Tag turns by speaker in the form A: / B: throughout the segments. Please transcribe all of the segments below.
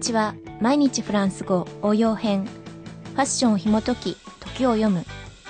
A: ちは。毎日フランス語応用編。ファッションを紐解き時を読む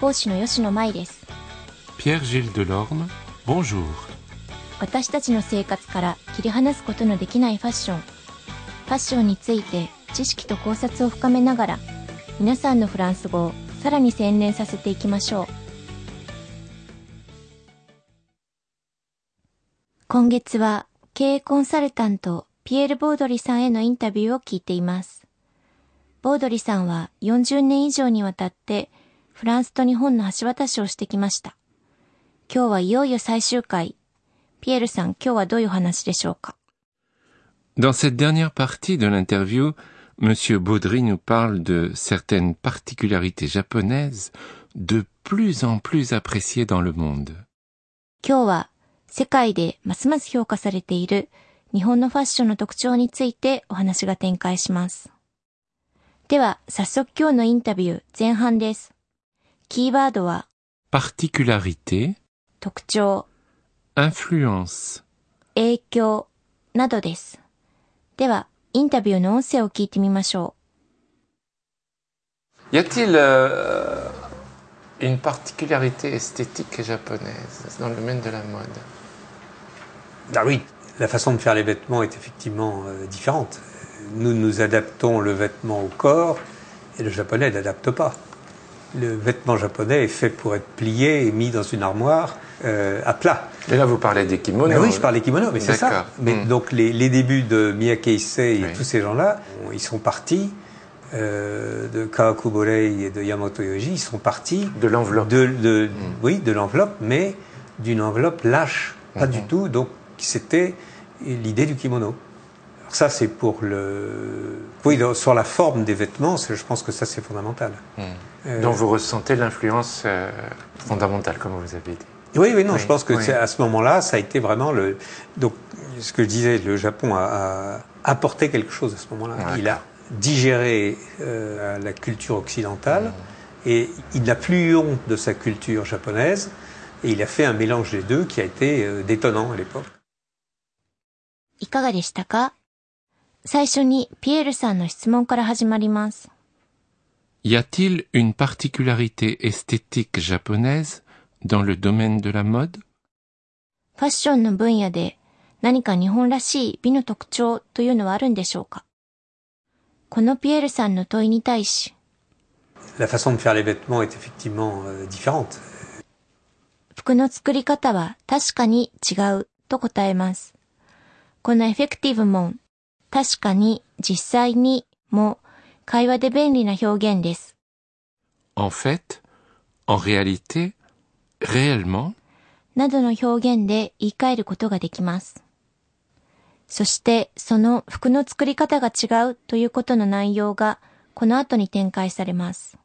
A: 講師の吉野舞です.私たちの生活から切り離すことのできないファッション。ファッションについて知識と考察を深めながら皆さんのフランス語をさらに洗練させていきましょう。今月は経営コンサルタントピエール・ボードリさんへのインタビューを聞いています。ボードリさんは40年以上にわたってフランスと日本の橋渡しをしてきました。今日はいよいよ最終回。ピエールさん、今日はどういう話でしょうか
B: Dans cette dernière partie de l'interview, Monsieur Baudry nous parle de certaines particularités japonaises de plus en plus appréciées dans le monde.
A: 今日は世界でますます評価されている日本のファッションの特徴についてお話が展開します。では、早速今日のインタビュー前半です。キーワードは
B: Particularité,
A: 特徴、
B: influence.
A: 影響などです。では、インタビューの音声を聞いてみましょ
B: Y a-t-il euh, une particularité esthétique japonaise dans le domaine de la mode
C: Ah oui, la façon de faire les vêtements est effectivement euh, différente. Nous nous adaptons le vêtement au corps et le japonais n'adapte pas. Le vêtement japonais est fait pour être plié et mis dans une armoire euh, à plat.
B: Et là, vous parlez des kimonos.
C: Mais oui, je parle des kimonos, mais c'est ça. Mais
B: Mm.
C: donc les, les débuts de Miyake Issei et
B: Oui.
C: tous ces gens-là, ils sont partis euh, de Kawakuborei et de Yamato Yoji, ils sont partis
B: De l'enveloppe.
C: de, de-
B: Mm.
C: oui, de l'enveloppe, mais d'une enveloppe lâche, pas du
B: Mhm.
C: tout. Donc c'était l'idée du kimono. Alors ça, c'est pour le, oui, sur la forme des vêtements, je pense que ça c'est fondamental. Euh,
B: dont vous ressentez l'influence euh, fondamentale, comme vous avez dit.
C: Oui, oui, non,
B: Oui,
C: je pense que
B: oui.
C: c'est- à ce moment-là, ça a été vraiment le. Donc, ce que je disais, le Japon a, a apporté quelque chose à ce moment-là. Il a digéré euh, la culture occidentale
B: Hmm.
C: et il n'a plus eu honte de sa culture japonaise et il a fait un mélange des deux qui a été euh, détonnant à l'époque.
A: う。いかがでしたか最初にピエールさんの質問から始まります。
B: Y a-t-il une particularité esthétique japonaise dans le domaine de la mode
A: ファッションの分野で何か日本らしい美の特徴というのはあるんでしょうかこのピエールさんの問いに対し、
C: La façon de faire les vêtements est effectivement euh, différente.
A: 服の作り方は確かに違うと答えます。このエフェクティブも確かに実際にも会話で便利な表現です。
B: En fait, en réalité, réellement,
A: などの表現で言い換えることができます。そしてその服の作り方が違うということの内容がこの後に展開されます。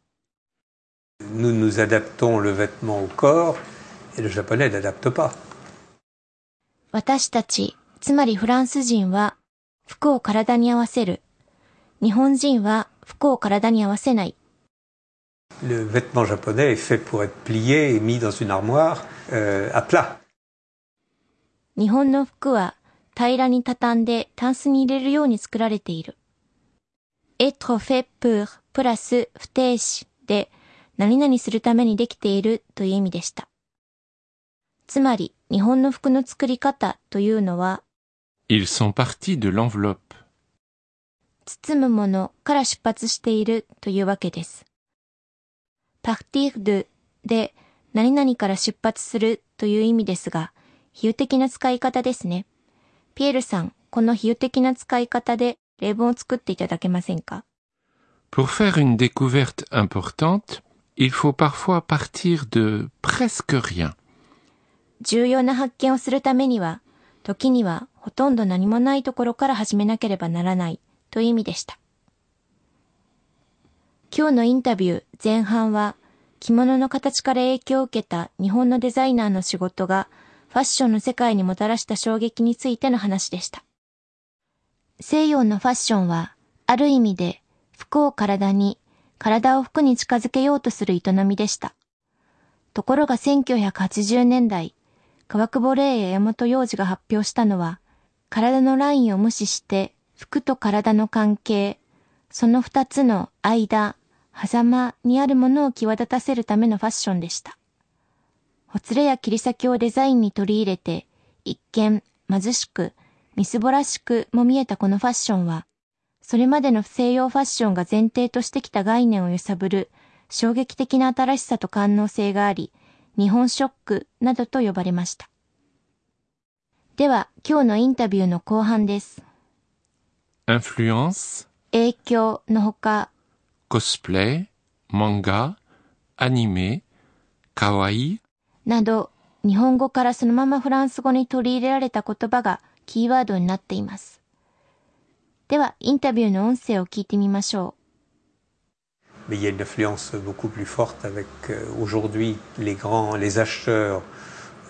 C: Nous nous adaptons le vêtement au corps et le japonais n'adapte pas.
A: 私たち、つまりフランス人は服を体に合わせる。日本人は服を体に合わせない。
C: Le vêtement japonais est fait pour être plié et mis dans une armoire euh, à plat.
A: 日本の服は平らに畳んでタンスに入れるように作られている。être fait pour プラス不定詞で何々するためにできているという意味でした。つまり日本の服の作り方というのは
B: ils sont partis de l'enveloppe.
A: 包むものから出発しているというわけです。partir de で何々から出発するという意味ですが、比喩的な使い方ですね。ピエールさん、この比喩的な使い方で例文を作っていただけませんか
B: Pour faire une découverte importante, il faut parfois partir de presque rien.
A: 重要な発見をするためには、時には ほとんど何もないところから始めなければならないという意味でした。今日のインタビュー前半は、着物の形から影響を受けた日本のデザイナーの仕事がファッションの世界にもたらした衝撃についての話でした。西洋のファッションは、ある意味で服を体に、体を服に近づけようとする営みでした。ところが1980年代、川久保玲や山本洋次が発表したのは、体のラインを無視して服と体の関係、その二つの間、狭間にあるものを際立たせるためのファッションでした。ほつれや切り裂きをデザインに取り入れて、一見貧しく、みすぼらしくも見えたこのファッションは、それまでの西洋ファッションが前提としてきた概念を揺さぶる衝撃的な新しさと官能性があり、日本ショックなどと呼ばれました。では、今日のインタビューの後半です。
B: インフルエンス
A: 影響のほか、
B: コスプレ、漫画、アニメ、かわいい。
A: など、日本語からそのままフランス語に取り入れられた言葉がキーワードになっています。では、インタビューの音声を聞いてみましょう。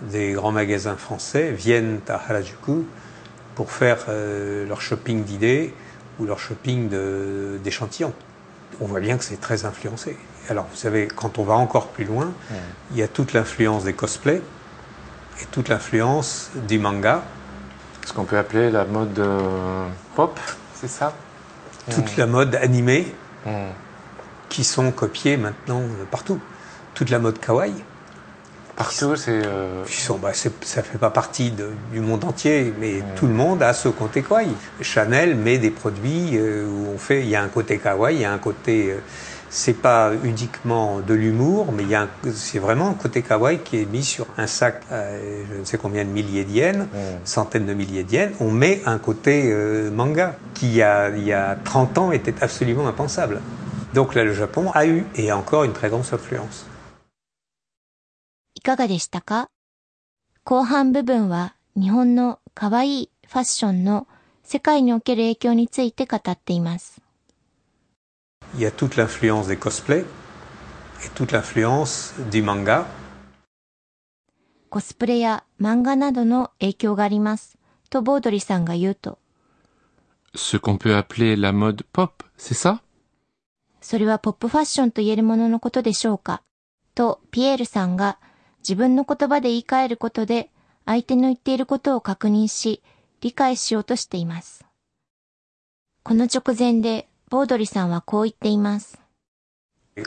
C: Des grands magasins français viennent à Harajuku pour faire euh, leur shopping d'idées ou leur shopping d'échantillons. On voit bien que c'est très influencé. Alors, vous savez, quand on va encore plus loin, il y a toute l'influence des cosplays et toute l'influence du manga.
B: Ce qu'on peut appeler la mode euh, pop, c'est ça
C: Toute la mode animée qui sont copiées maintenant euh, partout. Toute la mode kawaii.
B: Partout, c'est.
C: Euh... Bah, ça fait pas partie du monde entier, mais tout le monde a ce côté kawaii. Chanel met des produits euh, où on fait. Il y a un côté kawaii, il y a un côté c'est pas uniquement de l'humour, mais c'est vraiment un côté kawaii qui est mis sur un sac, euh, je ne sais combien de milliers d'yens, centaines de milliers d'yens. On met un côté euh, manga qui, il y, a, il y a 30 ans, était absolument impensable. Donc là, le Japon a eu et a encore une très grande influence.
A: いかがでしたか？後半部分は日本の可愛いファッションの世界における影響について語っています。
C: il y a toute l'influence des cosplays et toute l'influence du manga.
A: コスプレや漫画などの影響があります。とボードリさんが言うと。
B: Ce qu'on peut appeler la mode pop, c'est ça?
A: それはポップファッションと言えるもののことでしょうか？とピエールさんが自分の言葉で言い換えることで相手の言っていることを確認し理解しようとしています。この直前でボードリさんはこう言っています。こ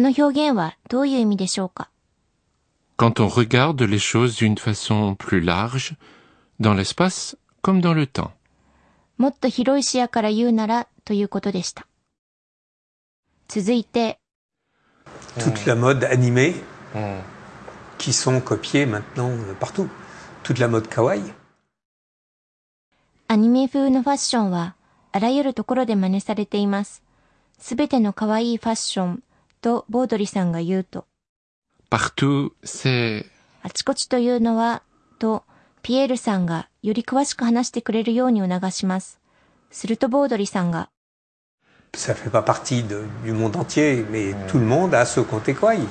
A: の表現はどういう意味でしょうか
B: ？Quand on regarde les choses d'une façon plus large, dans l'espace comme dans le temps.
A: もっと広い視野から言うならということでした。続いて、
C: toute la mode animée qui sont copiées maintenant partout. Toute la mode kawaii.
A: アニメ風のファッションはあらゆるところで真似されています。すべての可愛いファッションとボードリさんが言うと。
B: partout, c'est
A: あちこちというのは、とピエールさんがより詳しく話してくれるように促します。するとボードリさんが。
C: Ça fait pas partie du monde entier, mais tout le monde a ce côté kawaii.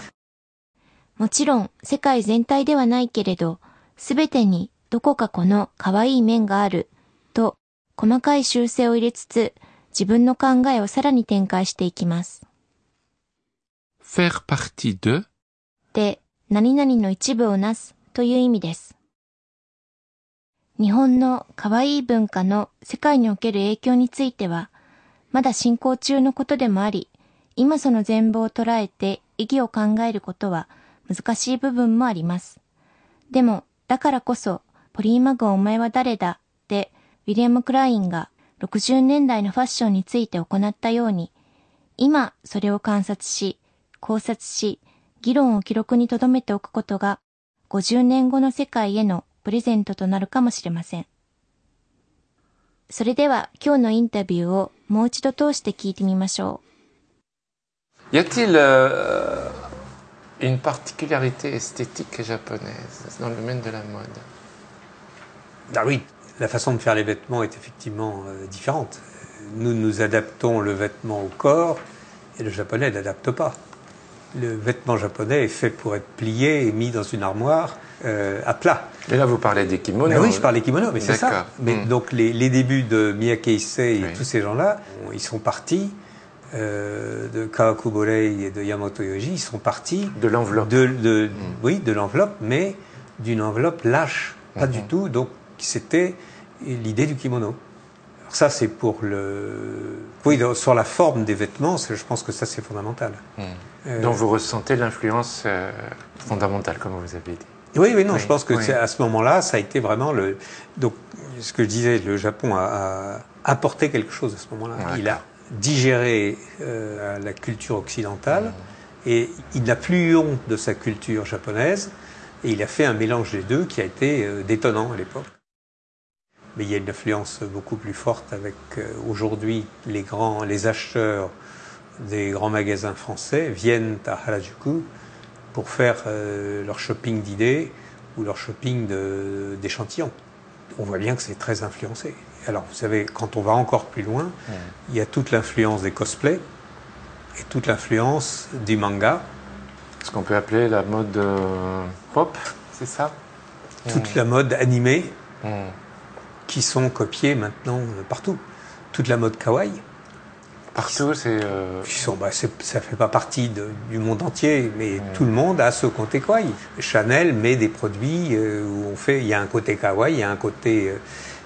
A: もちろん世界全体ではないけれど、すべてにどこかこの可愛い面があると細かい修正を入れつつ自分の考えをさらに展開していきます。
B: faire partie de
A: で何々の一部をなすという意味です。日本の可愛い文化の世界における影響については、まだ進行中のことでもあり、今その全貌を捉えて意義を考えることは難しい部分もあります。でも、だからこそ、ポリーマグお前は誰だ？でウィリアム・クラインが60年代のファッションについて行ったように、今それを観察し、考察し、議論を記録に留めておくことが、50年後の世界へのプレゼントとなるかもしれません。それでは今日のインタビューをもう一度通して聞いてみましょ
B: う。Y a-t-il euh, une particularité esthétique japonaise dans le domaine de la mode
C: Ah oui, la façon de faire les vêtements est effectivement euh, différente. Nous nous adaptons le vêtement au corps et le japonais n'adapte pas. Le vêtement japonais est fait pour être plié et mis dans une armoire euh, à plat.
B: Mais là, vous parlez des kimonos.
C: oui, je parle des kimonos, mais c'est ça. Mais hmm. donc les, débuts de Miyake Issei et tous ces gens-là, ils sont partis euh, de Kawakuborei et de Yamato Yoji, ils sont partis
B: de l'enveloppe.
C: De, hmm. Oui, de l'enveloppe, mais d'une enveloppe lâche, pas du hmm. tout. Donc c'était l'idée du kimono. Alors ça, c'est pour le. Oui, sur la forme des vêtements, je pense que ça, c'est fondamental. Euh,
B: Donc vous ressentez l'influence euh, fondamentale, comme vous avez dit.
C: Oui, oui, non,
B: Oui,
C: je pense que
B: oui.
C: c'est- à ce moment-là, ça a été vraiment le. Donc, ce que je disais, le Japon a, a apporté quelque chose à ce moment-là.
B: Ouais,
C: il a digéré euh, la culture occidentale et il n'a plus eu honte de sa culture japonaise et il a fait un mélange des deux qui a été euh, détonnant à l'époque. Mais il y a une influence beaucoup plus forte avec euh, aujourd'hui les grands, les acheteurs des grands magasins français viennent à Harajuku pour faire euh, leur shopping d'idées ou leur shopping d'échantillons. On voit bien que c'est très influencé. Alors, vous savez, quand on va encore plus loin, il y a toute l'influence des cosplays et toute l'influence du manga,
B: Ce qu'on peut appeler la mode euh, pop, c'est ça?
C: Toute la mode animée qui sont copiées maintenant euh, partout. Toute la mode kawaii,
B: Partout, c'est... euh,
C: bah, ça fait pas partie de- du monde entier, mais tout le monde a ce côté kawaii. Chanel met des produits euh, où on fait, il y a un côté kawaii, il y a un côté, euh,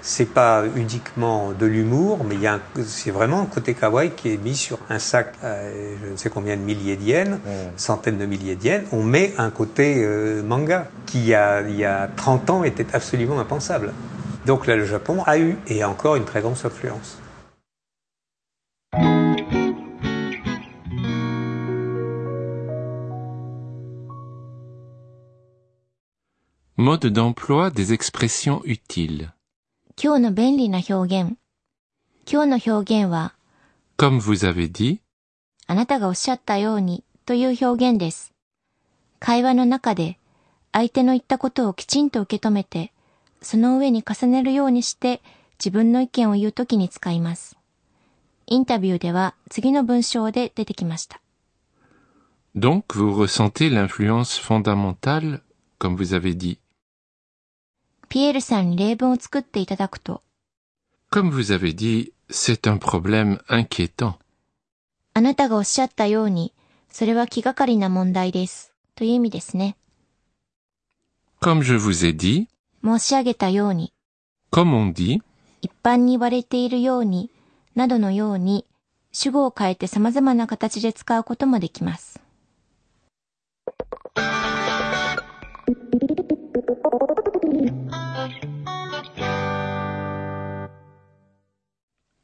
C: c'est pas uniquement de l'humour, mais il y a c'est vraiment un côté kawaii qui est mis sur un sac, euh, je ne sais combien de milliers d'yens,
B: Mm.
C: centaines de milliers d'yens. On met un côté euh, manga qui, il y a, il y a 30 ans, était absolument impensable. Donc là, le Japon a eu et a encore une très grande influence.
B: Mode d'emploi des expressions utiles.
A: 今日の便利な表現。今日の表現は、
B: Comme vous avez dit,
A: あなたがおっしゃったようにという表現です。会話の中で相手の言ったことをきちんと受け止めて、その上に重ねるようにして自分の意見を言うときに使います。インタビューでは次の文章で出てきました。
B: donc vous ressentez l'influence fondamentale, comme vous avez dit.
A: ピエールさんに例文を作っていただくと、
B: Comme vous avez dit, c'est un problème inquiétant.
A: あなたがおっしゃったように、それは気がかりな問題です。という意味ですね。
B: Comme je vous ai dit,
A: 申し上げたように、
B: comme on dit,
A: 一般に言われているように、などのように、主語を変えて様々な形で使うこともできます。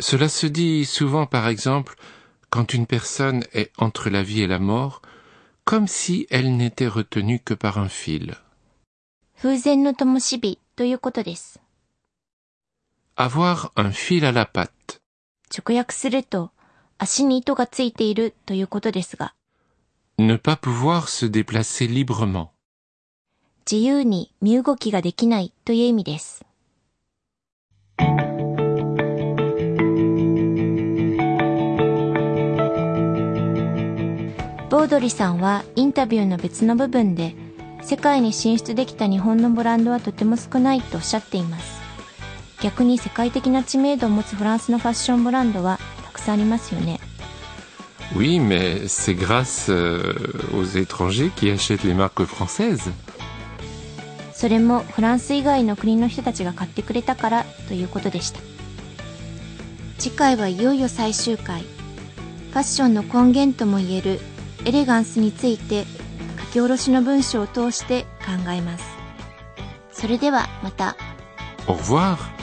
B: Cela se dit souvent, par exemple, quand une personne est entre la vie et la mort, comme si elle n'était retenue que par un fil.
A: 風前の灯火ということです。
B: Avoir un fil à la patte.
A: 直訳すると足に糸がついているということですが、
B: Ne pas pouvoir se déplacer librement.
A: 自由に身動きができないという意味です。 ボードリさんはインタビューの別の部分で世界に進出できた日本のブランドはとても少ないとおっしゃっています。逆に世界的な知名度を持つフランスのファッションブランドはたくさんありますよね。
B: Oui, mais c'est grâce euh, aux étrangers qui achètent les marques françaises.
A: それもフランス以外の国の人たちが買ってくれたからということでした次回はいよいよ最終回ファッションの根源ともいえるエレガンスについて書き下ろしの文章を通して考えます。それではまた。
B: Au revoir.